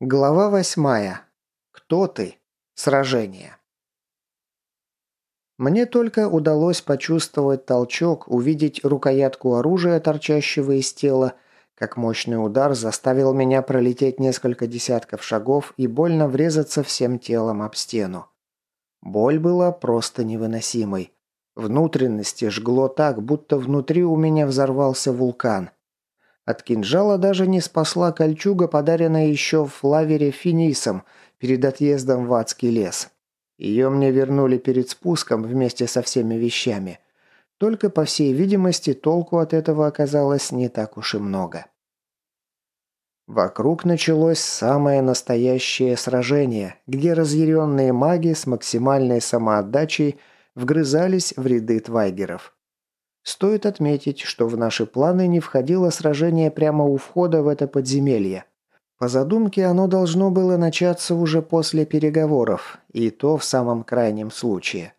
Глава восьмая. Кто ты? Сражение. Мне только удалось почувствовать толчок, увидеть рукоятку оружия, торчащего из тела, как мощный удар заставил меня пролететь несколько десятков шагов и больно врезаться всем телом об стену. Боль была просто невыносимой. Внутренности жгло так, будто внутри у меня взорвался вулкан – от кинжала даже не спасла кольчуга, подаренная еще в лавере Финисом перед отъездом в адский лес. Ее мне вернули перед спуском вместе со всеми вещами. Только, по всей видимости, толку от этого оказалось не так уж и много. Вокруг началось самое настоящее сражение, где разъяренные маги с максимальной самоотдачей вгрызались в ряды твайгеров. Стоит отметить, что в наши планы не входило сражение прямо у входа в это подземелье. По задумке оно должно было начаться уже после переговоров, и то в самом крайнем случае.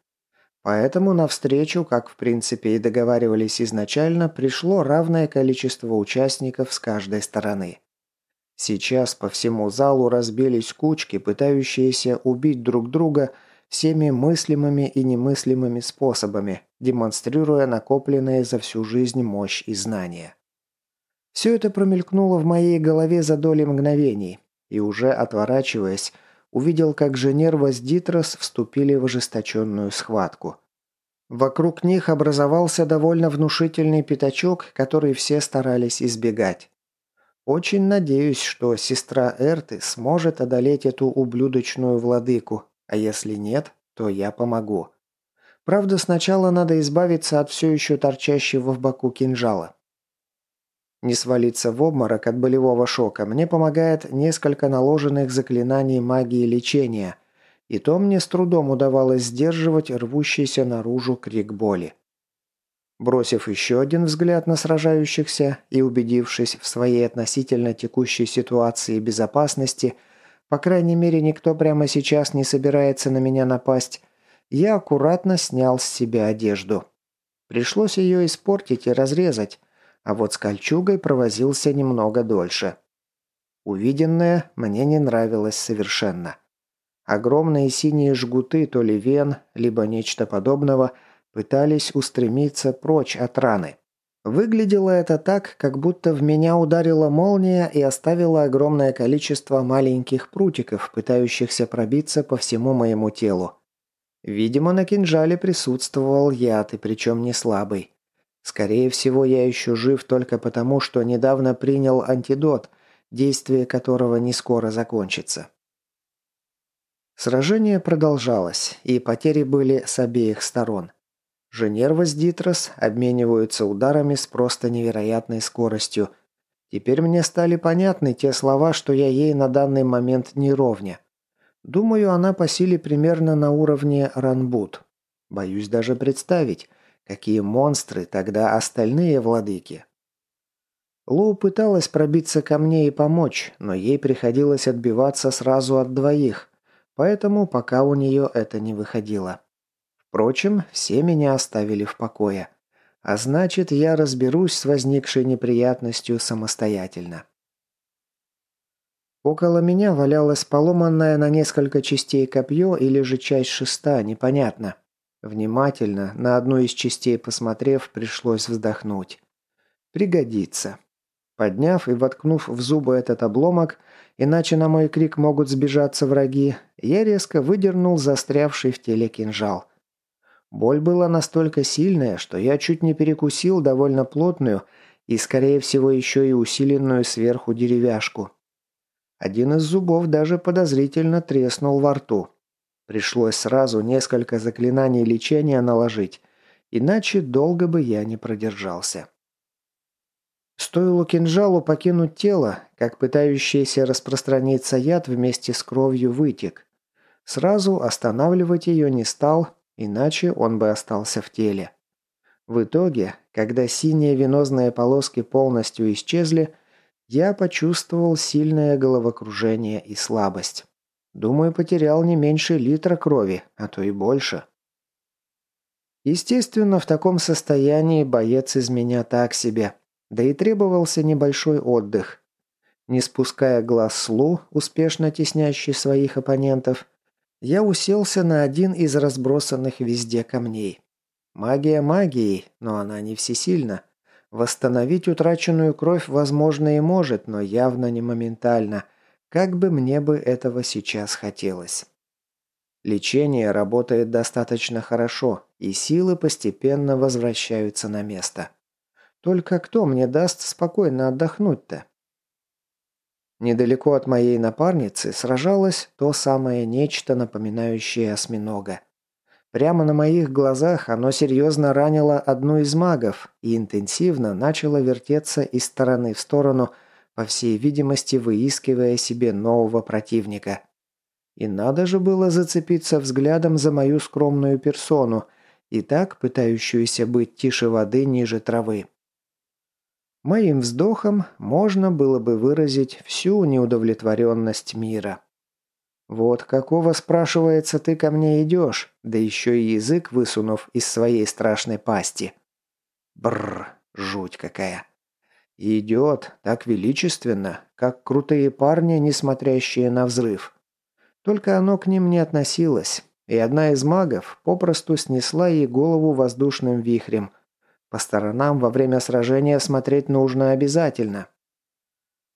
Поэтому навстречу, как в принципе и договаривались изначально, пришло равное количество участников с каждой стороны. Сейчас по всему залу разбились кучки, пытающиеся убить друг друга – всеми мыслимыми и немыслимыми способами, демонстрируя накопленные за всю жизнь мощь и знания. Все это промелькнуло в моей голове за доли мгновений, и уже отворачиваясь, увидел, как Женерва с Дитрос вступили в ожесточенную схватку. Вокруг них образовался довольно внушительный пятачок, который все старались избегать. Очень надеюсь, что сестра Эрты сможет одолеть эту ублюдочную владыку, а если нет, то я помогу. Правда, сначала надо избавиться от все еще торчащего в боку кинжала. Не свалиться в обморок от болевого шока мне помогает несколько наложенных заклинаний магии лечения, и то мне с трудом удавалось сдерживать рвущийся наружу крик боли. Бросив еще один взгляд на сражающихся и убедившись в своей относительно текущей ситуации безопасности – по крайней мере, никто прямо сейчас не собирается на меня напасть. Я аккуратно снял с себя одежду. Пришлось ее испортить и разрезать, а вот с кольчугой провозился немного дольше. Увиденное мне не нравилось совершенно. Огромные синие жгуты то ли вен, либо нечто подобного пытались устремиться прочь от раны. Выглядело это так, как будто в меня ударила молния и оставила огромное количество маленьких прутиков, пытающихся пробиться по всему моему телу. Видимо, на кинжале присутствовал яд, и причем не слабый. Скорее всего, я еще жив только потому, что недавно принял антидот, действие которого не скоро закончится. Сражение продолжалось, и потери были с обеих сторон. Женерва с Дитрос обмениваются ударами с просто невероятной скоростью. Теперь мне стали понятны те слова, что я ей на данный момент не ровня. Думаю, она по силе примерно на уровне Ранбут. Боюсь даже представить, какие монстры тогда остальные владыки. Лоу пыталась пробиться ко мне и помочь, но ей приходилось отбиваться сразу от двоих, поэтому пока у нее это не выходило. Впрочем, все меня оставили в покое. А значит, я разберусь с возникшей неприятностью самостоятельно. Около меня валялось поломанное на несколько частей копье или же часть шеста, непонятно. Внимательно, на одну из частей посмотрев, пришлось вздохнуть. Пригодится. Подняв и воткнув в зубы этот обломок, иначе на мой крик могут сбежаться враги, я резко выдернул застрявший в теле кинжал. Боль была настолько сильная, что я чуть не перекусил довольно плотную и, скорее всего, еще и усиленную сверху деревяшку. Один из зубов даже подозрительно треснул во рту. Пришлось сразу несколько заклинаний лечения наложить, иначе долго бы я не продержался. Стоило кинжалу покинуть тело, как пытающийся распространиться яд вместе с кровью вытек. Сразу останавливать ее не стал, Иначе он бы остался в теле. В итоге, когда синие венозные полоски полностью исчезли, я почувствовал сильное головокружение и слабость. Думаю, потерял не меньше литра крови, а то и больше. Естественно, в таком состоянии боец из меня так себе, да и требовался небольшой отдых. Не спуская глаз с Лу, успешно теснящий своих оппонентов, я уселся на один из разбросанных везде камней. Магия магией, но она не всесильна. Восстановить утраченную кровь возможно и может, но явно не моментально, как бы мне бы этого сейчас хотелось. Лечение работает достаточно хорошо, и силы постепенно возвращаются на место. Только кто мне даст спокойно отдохнуть-то? Недалеко от моей напарницы сражалось то самое нечто, напоминающее осьминога. Прямо на моих глазах оно серьезно ранило одну из магов и интенсивно начало вертеться из стороны в сторону, по всей видимости, выискивая себе нового противника. И надо же было зацепиться взглядом за мою скромную персону, и так пытающуюся быть тише воды ниже травы. Моим вздохом можно было бы выразить всю неудовлетворенность мира. «Вот какого, спрашивается, ты ко мне идешь, да еще и язык высунув из своей страшной пасти?» Бррр, жуть какая. идет так величественно, как крутые парни, не смотрящие на взрыв. Только оно к ним не относилось, и одна из магов попросту снесла ей голову воздушным вихрем. По сторонам во время сражения смотреть нужно обязательно.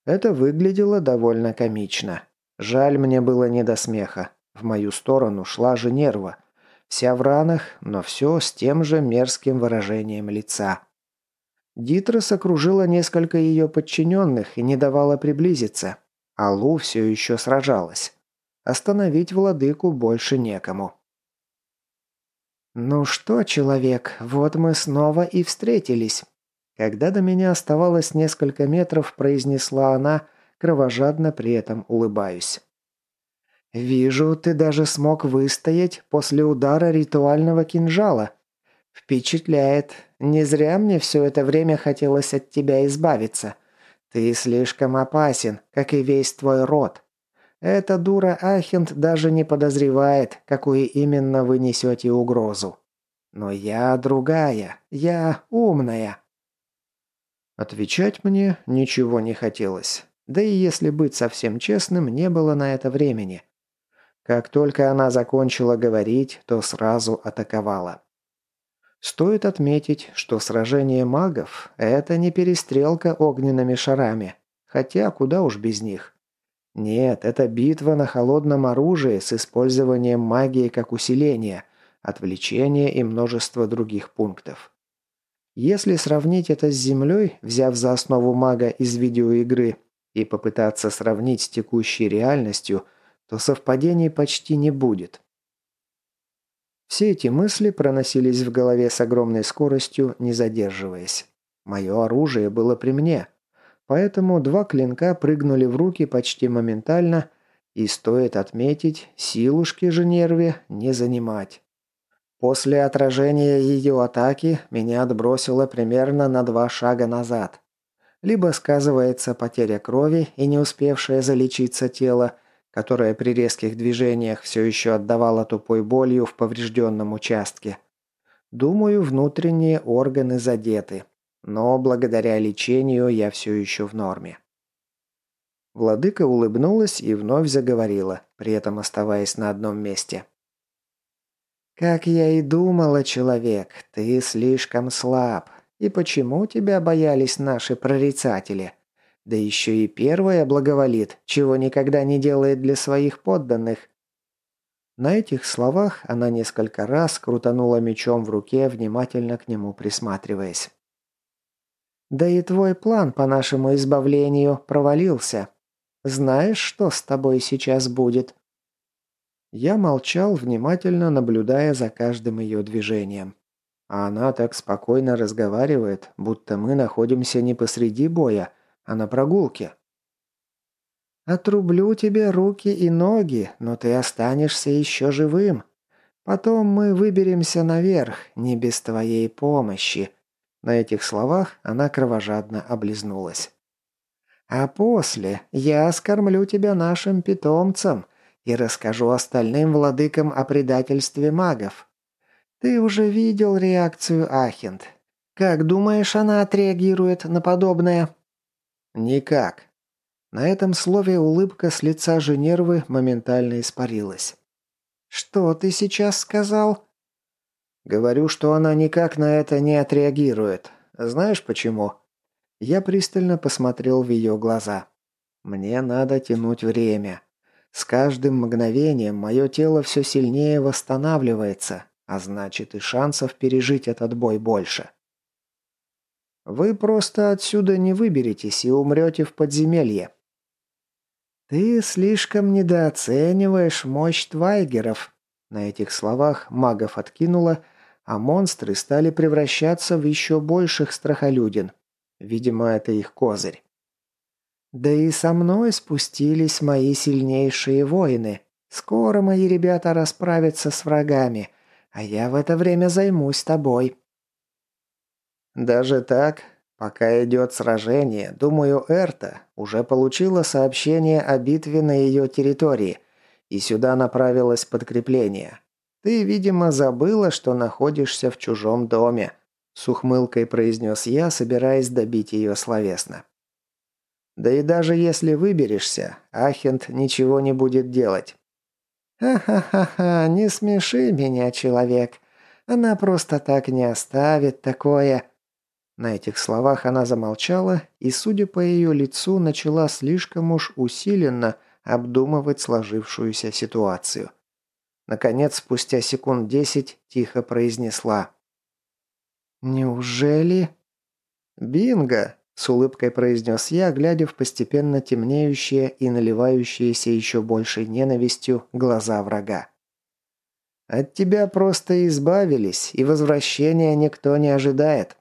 Это выглядело довольно комично. Жаль мне было не до смеха. В мою сторону шла же нерва. Вся в ранах, но все с тем же мерзким выражением лица. Дитрос окружила несколько ее подчиненных и не давала приблизиться. А Лу все еще сражалась. Остановить владыку больше некому. «Ну что, человек, вот мы снова и встретились». Когда до меня оставалось несколько метров, произнесла она, кровожадно при этом улыбаюсь. «Вижу, ты даже смог выстоять после удара ритуального кинжала. Впечатляет. Не зря мне все это время хотелось от тебя избавиться. Ты слишком опасен, как и весь твой род. Эта дура Ахент даже не подозревает, какую именно вы несете угрозу. Но я другая, я умная». Отвечать мне ничего не хотелось. Да и если быть совсем честным, не было на это времени. Как только она закончила говорить, то сразу атаковала. Стоит отметить, что сражение магов – это не перестрелка огненными шарами, хотя куда уж без них. Нет, это битва на холодном оружии с использованием магии как усиления, отвлечения и множество других пунктов. Если сравнить это с Землей, взяв за основу мага из видеоигры, и попытаться сравнить с текущей реальностью, то совпадений почти не будет. Все эти мысли проносились в голове с огромной скоростью, не задерживаясь. Мое оружие было при мне, Поэтому два клинка прыгнули в руки почти моментально, и стоит отметить, силушки же нерве не занимать. После отражения ее атаки меня отбросило примерно на два шага назад. Либо сказывается потеря крови и не успевшее залечиться тело, которое при резких движениях все еще отдавало тупой болью в поврежденном участке. Думаю, внутренние органы задеты. Но благодаря лечению я все еще в норме. Владыка улыбнулась и вновь заговорила, при этом оставаясь на одном месте. «Как я и думала, человек, ты слишком слаб. И почему тебя боялись наши прорицатели? Да еще и первая благоволит, чего никогда не делает для своих подданных». На этих словах она несколько раз крутанула мечом в руке, внимательно к нему присматриваясь. Да и твой план по нашему избавлению провалился. Знаешь, что с тобой сейчас будет?» Я молчал, внимательно наблюдая за каждым ее движением. А она так спокойно разговаривает, будто мы находимся не посреди боя, а на прогулке. «Отрублю тебе руки и ноги, но ты останешься еще живым. Потом мы выберемся наверх, не без твоей помощи. На этих словах она кровожадно облизнулась. «А после я скормлю тебя нашим питомцам и расскажу остальным владыкам о предательстве магов. Ты уже видел реакцию Ахент. Как думаешь, она отреагирует на подобное?» «Никак». На этом слове улыбка с лица Женервы моментально испарилась. «Что ты сейчас сказал?» «Говорю, что она никак на это не отреагирует. Знаешь почему?» Я пристально посмотрел в ее глаза. «Мне надо тянуть время. С каждым мгновением мое тело все сильнее восстанавливается, а значит и шансов пережить этот бой больше. Вы просто отсюда не выберетесь и умрете в подземелье. Ты слишком недооцениваешь мощь твайгеров. На этих словах магов откинуло, а монстры стали превращаться в еще больших страхолюдин. Видимо, это их козырь. Да и со мной спустились мои сильнейшие воины. Скоро мои ребята расправятся с врагами, а я в это время займусь тобой. Даже так, пока идет сражение, думаю, Эрта уже получила сообщение о битве на ее территории, и сюда направилось подкрепление. Ты, видимо, забыла, что находишься в чужом доме, с ухмылкой произнес я, собираясь добить ее словесно. Да и даже если выберешься, Ахент ничего не будет делать. «Ха-ха-ха-ха, не смеши меня, человек. Она просто так не оставит такое...» На этих словах она замолчала и, судя по ее лицу, начала слишком уж усиленно обдумывать сложившуюся ситуацию. Наконец, спустя секунд десять, тихо произнесла. «Неужели...» «Бинго!» С улыбкой произнес я, глядя в постепенно темнеющие и наливающиеся еще большей ненавистью глаза врага. «От тебя просто избавились, и возвращения никто не ожидает».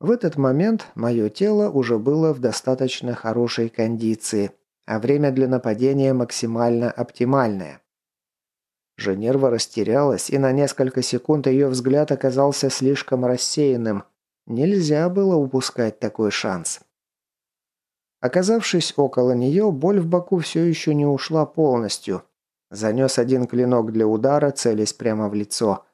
В этот момент мое тело уже было в достаточно хорошей кондиции, а время для нападения максимально оптимальное. Женерва растерялась, и на несколько секунд ее взгляд оказался слишком рассеянным – Нельзя было упускать такой шанс. Оказавшись около нее, боль в боку все еще не ушла полностью. Занес один клинок для удара, целясь прямо в лицо.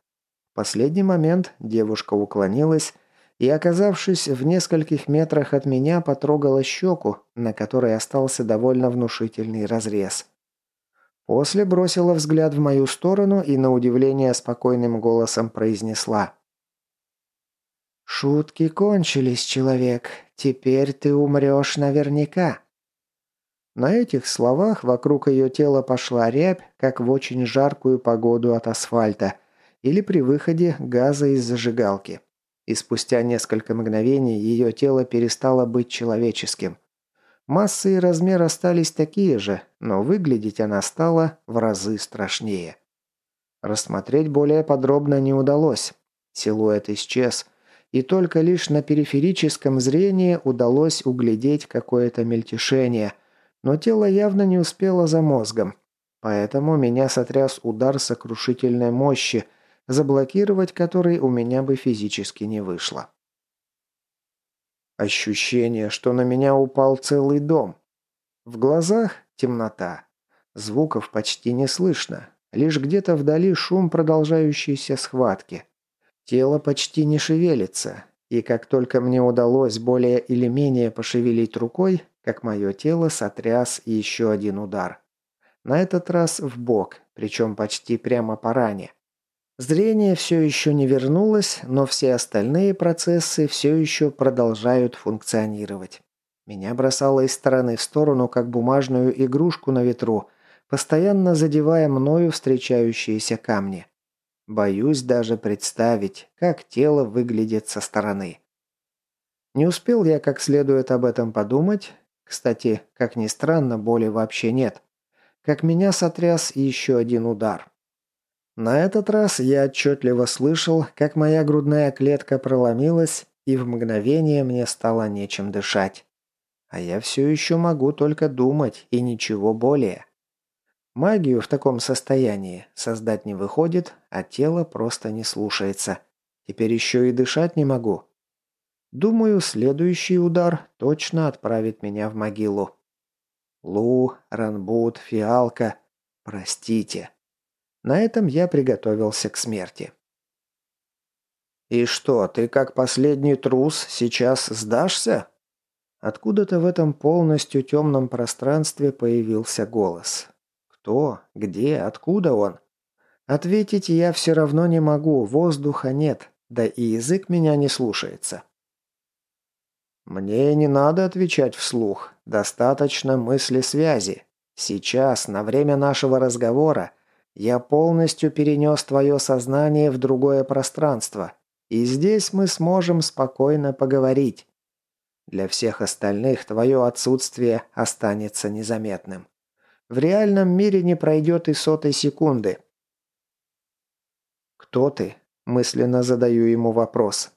В последний момент девушка уклонилась и, оказавшись в нескольких метрах от меня, потрогала щеку, на которой остался довольно внушительный разрез. После бросила взгляд в мою сторону и, на удивление, спокойным голосом произнесла – «Шутки кончились, человек. Теперь ты умрешь наверняка». На этих словах вокруг ее тела пошла рябь, как в очень жаркую погоду от асфальта или при выходе газа из зажигалки. И спустя несколько мгновений ее тело перестало быть человеческим. Масса и размер остались такие же, но выглядеть она стала в разы страшнее. Рассмотреть более подробно не удалось. Силуэт исчез – и только лишь на периферическом зрении удалось углядеть какое-то мельтешение, но тело явно не успело за мозгом. Поэтому меня сотряс удар сокрушительной мощи, заблокировать который у меня бы физически не вышло. Ощущение, что на меня упал целый дом. В глазах темнота. Звуков почти не слышно. Лишь где-то вдали шум продолжающейся схватки. Тело почти не шевелится, и как только мне удалось более или менее пошевелить рукой, как мое тело сотряс еще один удар. На этот раз в бок, причем почти прямо по ране. Зрение все еще не вернулось, но все остальные процессы все еще продолжают функционировать. Меня бросало из стороны в сторону, как бумажную игрушку на ветру, постоянно задевая мною встречающиеся камни. Боюсь даже представить, как тело выглядит со стороны. Не успел я как следует об этом подумать. Кстати, как ни странно, боли вообще нет. Как меня сотряс еще один удар. На этот раз я отчетливо слышал, как моя грудная клетка проломилась, и в мгновение мне стало нечем дышать. А я все еще могу только думать и ничего более. Магию в таком состоянии создать не выходит, а тело просто не слушается. Теперь еще и дышать не могу. Думаю, следующий удар точно отправит меня в могилу. Лу, Ранбут, Фиалка, простите. На этом я приготовился к смерти. «И что, ты как последний трус сейчас сдашься?» Откуда-то в этом полностью темном пространстве появился голос. Кто? Где? Откуда он? Ответить я все равно не могу, воздуха нет, да и язык меня не слушается. Мне не надо отвечать вслух, достаточно мысли связи. Сейчас, на время нашего разговора, я полностью перенес твое сознание в другое пространство, и здесь мы сможем спокойно поговорить. Для всех остальных твое отсутствие останется незаметным. В реальном мире не пройдет и сотой секунды. «Кто ты?» – мысленно задаю ему вопрос.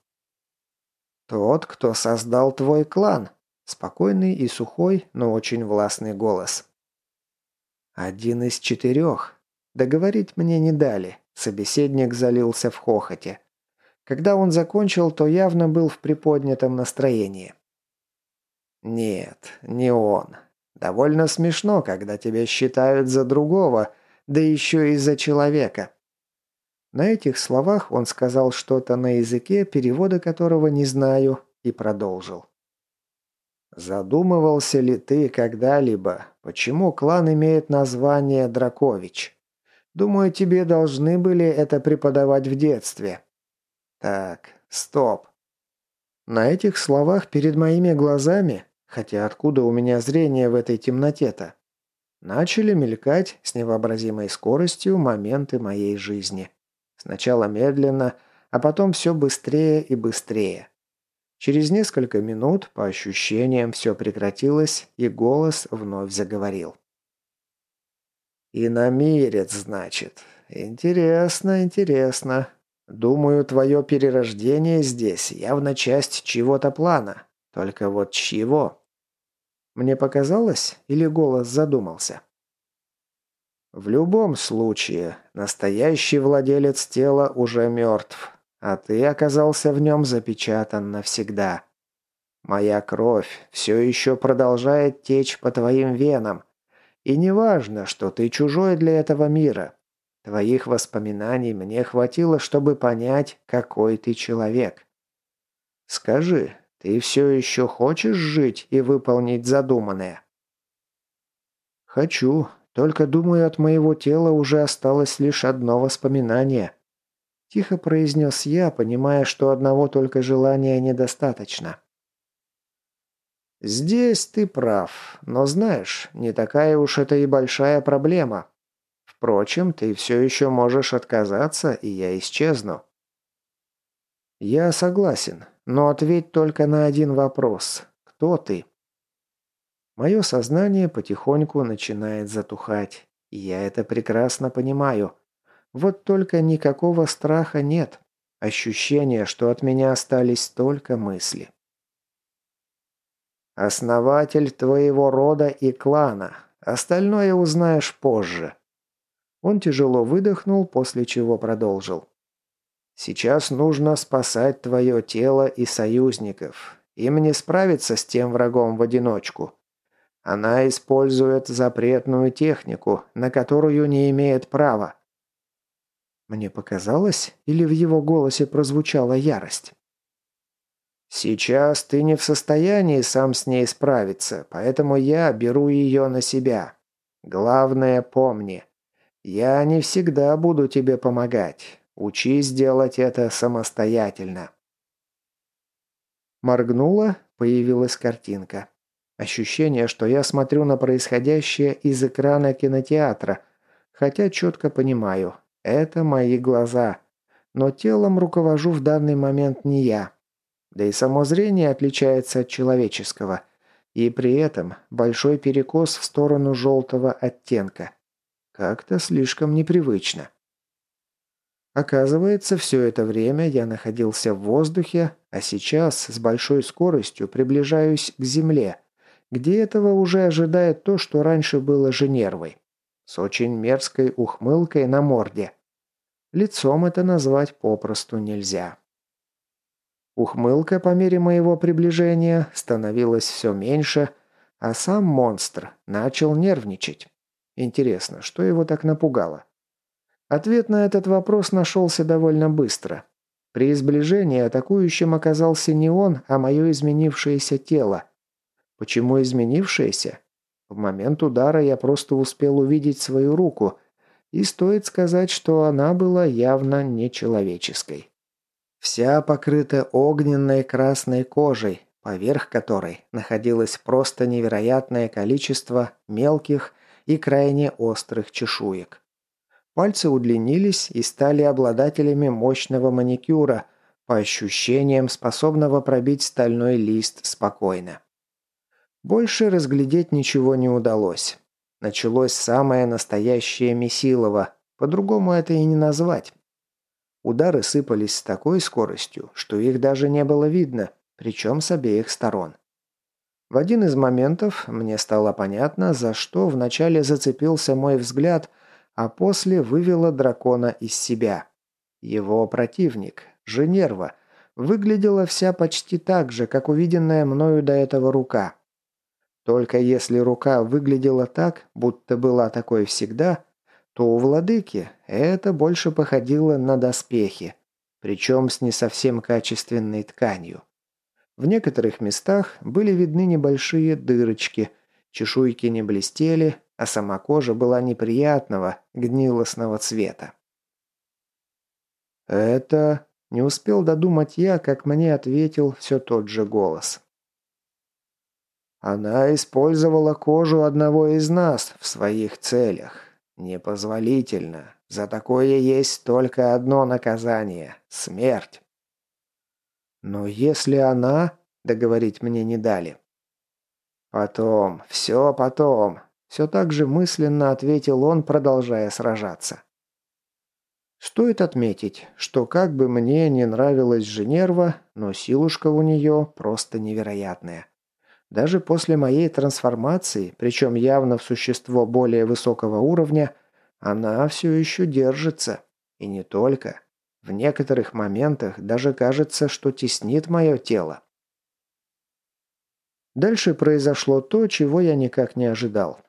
«Тот, кто создал твой клан», – спокойный и сухой, но очень властный голос. «Один из четырех. Договорить мне не дали». Собеседник залился в хохоте. Когда он закончил, то явно был в приподнятом настроении. Нет, не он. Довольно смешно, когда тебя считают за другого, да еще и за человека. На этих словах он сказал что-то на языке, перевода которого не знаю, и продолжил. «Задумывался ли ты когда-либо, почему клан имеет название Дракович? Думаю, тебе должны были это преподавать в детстве. Так, стоп. На этих словах перед моими глазами Хотя откуда у меня зрение в этой темноте-то? Начали мелькать с невообразимой скоростью моменты моей жизни. Сначала медленно, а потом все быстрее и быстрее. Через несколько минут, по ощущениям, все прекратилось, и голос вновь заговорил. «Иномирец, значит. Интересно, интересно. Думаю, твое перерождение здесь явно часть чего-то плана. Только вот чего?» Мне показалось, или голос задумался? В любом случае, настоящий владелец тела уже мертв, а ты оказался в нем запечатан навсегда. Моя кровь все еще продолжает течь по твоим венам, и неважно, что ты чужой для этого мира. Твоих воспоминаний мне хватило, чтобы понять, какой ты человек. Скажи, ты все еще хочешь жить и выполнить задуманное?» «Хочу. Только, думаю, от моего тела уже осталось лишь одно воспоминание». Тихо произнес я, понимая, что одного только желания недостаточно. «Здесь ты прав, но знаешь, не такая уж это и большая проблема. Впрочем, ты все еще можешь отказаться, и я исчезну». «Я согласен. Но ответь только на один вопрос. Кто ты?» Мое сознание потихоньку начинает затухать. И я это прекрасно понимаю. Вот только никакого страха нет. Ощущение, что от меня остались только мысли. «Основатель твоего рода и клана. Остальное узнаешь позже». Он тяжело выдохнул, после чего продолжил. Сейчас нужно спасать твое тело и союзников. Им не справиться с тем врагом в одиночку. Она использует запретную технику, на которую не имеет права. Мне показалось, или в его голосе прозвучала ярость? Сейчас ты не в состоянии сам с ней справиться, поэтому я беру ее на себя. Главное помни, я не всегда буду тебе помогать. Учись делать это самостоятельно. Моргнула, появилась картинка. Ощущение, что я смотрю на происходящее из экрана кинотеатра, хотя четко понимаю, это мои глаза. Но телом руковожу в данный момент не я. Да и само зрение отличается от человеческого. И при этом большой перекос в сторону желтого оттенка. Как-то слишком непривычно. Оказывается, все это время я находился в воздухе, а сейчас с большой скоростью приближаюсь к Земле, где этого уже ожидает то, что раньше было Женервой. С очень мерзкой ухмылкой на морде. Лицом это назвать попросту нельзя. Ухмылка по мере моего приближения становилась все меньше, а сам монстр начал нервничать. Интересно, что его так напугало? Ответ на этот вопрос нашелся довольно быстро. При сближении атакующим оказался не он, а мое изменившееся тело. Почему изменившаяся? В момент удара я просто успел увидеть свою руку, и стоит сказать, что она была явно нечеловеческой. Вся покрыта огненной красной кожей, поверх которой находилось просто невероятное количество мелких и крайне острых чешуек. Пальцы удлинились и стали обладателями мощного маникюра, по ощущениям способного пробить стальной лист спокойно. Больше разглядеть ничего не удалось. Началось самое настоящее месилово, по-другому это и не назвать. Удары сыпались с такой скоростью, что их даже не было видно, причем с обеих сторон. В один из моментов мне стало понятно, за что вначале зацепился мой взгляд, а после вывела дракона из себя. Его противник, Женерва, выглядела вся почти так же, как увиденная мною до этого рука. Только если рука выглядела так, будто была такой всегда, то у владыки это больше походило на доспехи, причем с не совсем качественной тканью. В некоторых местах были видны небольшие дырочки, чешуйки не блестели, а сама кожа была неприятного, гнилостного цвета. «Это...» – не успел додумать я, как мне ответил все тот же голос. Она использовала кожу одного из нас в своих целях. Непозволительно. За такое есть только одно наказание – смерть. Но если она... Договорить мне не дали. Потом, все потом. Все так же мысленно ответил он, продолжая сражаться. Стоит отметить, что как бы мне не нравилась Женерва, но силушка у нее просто невероятная. Даже после моей трансформации, причем явно в существо более высокого уровня, она все еще держится. И не только. В некоторых моментах даже кажется, что теснит мое тело. Дальше произошло то, чего я никак не ожидал.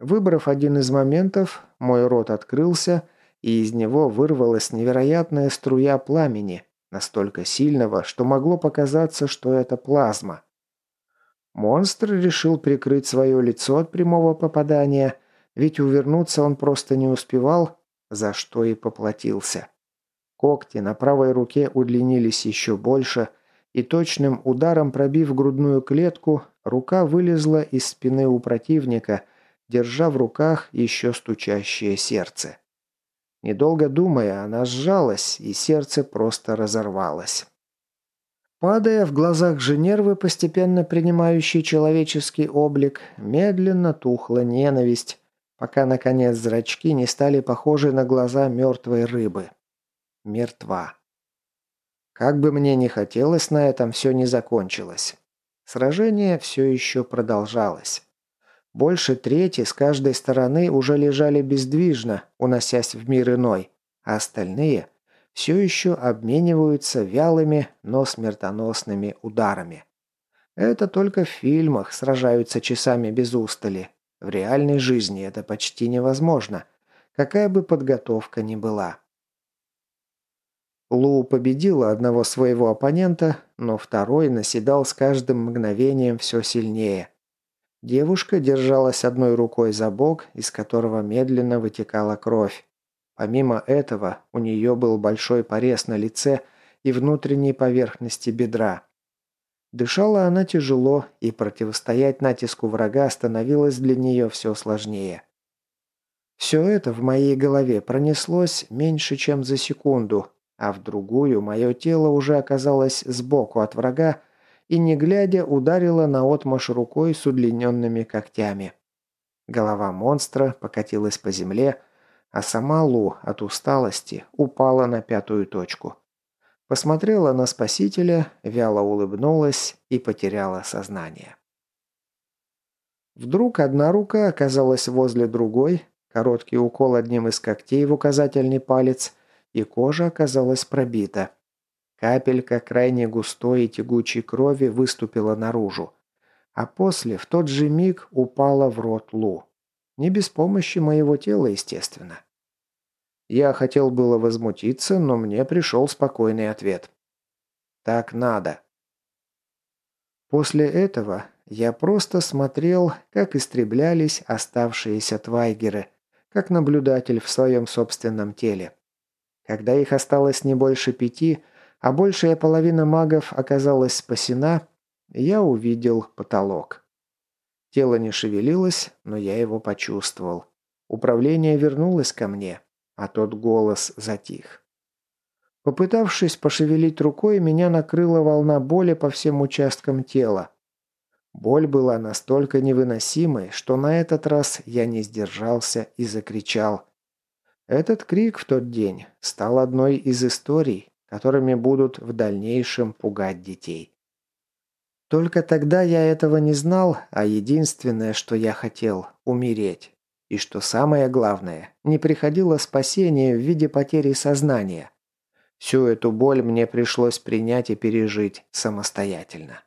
Выбрав один из моментов, мой рот открылся, и из него вырвалась невероятная струя пламени, настолько сильного, что могло показаться, что это плазма. Монстр решил прикрыть свое лицо от прямого попадания, ведь увернуться он просто не успевал, за что и поплатился. Когти на правой руке удлинились еще больше, и точным ударом пробив грудную клетку, рука вылезла из спины у противника, держа в руках еще стучащее сердце. Недолго думая, она сжалась, и сердце просто разорвалось. Падая в глазах Женервы, постепенно принимающей человеческий облик, медленно тухла ненависть, пока, наконец, зрачки не стали похожи на глаза мертвой рыбы. Мертва. Как бы мне ни хотелось, на этом все не закончилось. Сражение все еще продолжалось. Больше трети с каждой стороны уже лежали бездвижно, уносясь в мир иной, а остальные – все еще обмениваются вялыми, но смертоносными ударами. Это только в фильмах сражаются часами без устали. В реальной жизни это почти невозможно, какая бы подготовка ни была. Лу победила одного своего оппонента, но второй наседал с каждым мгновением все сильнее. Девушка держалась одной рукой за бок, из которого медленно вытекала кровь. Помимо этого, у нее был большой порез на лице и внутренней поверхности бедра. Дышала она тяжело, и противостоять натиску врага становилось для нее все сложнее. Все это в моей голове пронеслось меньше, чем за секунду, а в другую мое тело уже оказалось сбоку от врага и, не глядя, ударило наотмашь рукой с удлиненными когтями. Голова монстра покатилась по земле, а сама Лу от усталости упала на пятую точку. Посмотрела на спасителя, вяло улыбнулась и потеряла сознание. Вдруг одна рука оказалась возле другой, короткий укол одним из когтей в указательный палец, и кожа оказалась пробита. Капелька крайне густой и тягучей крови выступила наружу, а после в тот же миг упала в рот Лу. Не без помощи моего тела, естественно. Я хотел было возмутиться, но мне пришел спокойный ответ. «Так надо». После этого я просто смотрел, как истреблялись оставшиеся твайгеры, как наблюдатель в своем собственном теле. Когда их осталось не больше пяти, а большая половина магов оказалась спасена, я увидел потолок. Тело не шевелилось, но я его почувствовал. Управление вернулось ко мне, а тот голос затих. Попытавшись пошевелить рукой, меня накрыла волна боли по всем участкам тела. Боль была настолько невыносимой, что на этот раз я не сдержался и закричал. Этот крик в тот день стал одной из историй, которыми будут в дальнейшем пугать детей. Только тогда я этого не знал, а единственное, что я хотел – умереть. И что самое главное, не приходило спасение в виде потери сознания. Всю эту боль мне пришлось принять и пережить самостоятельно.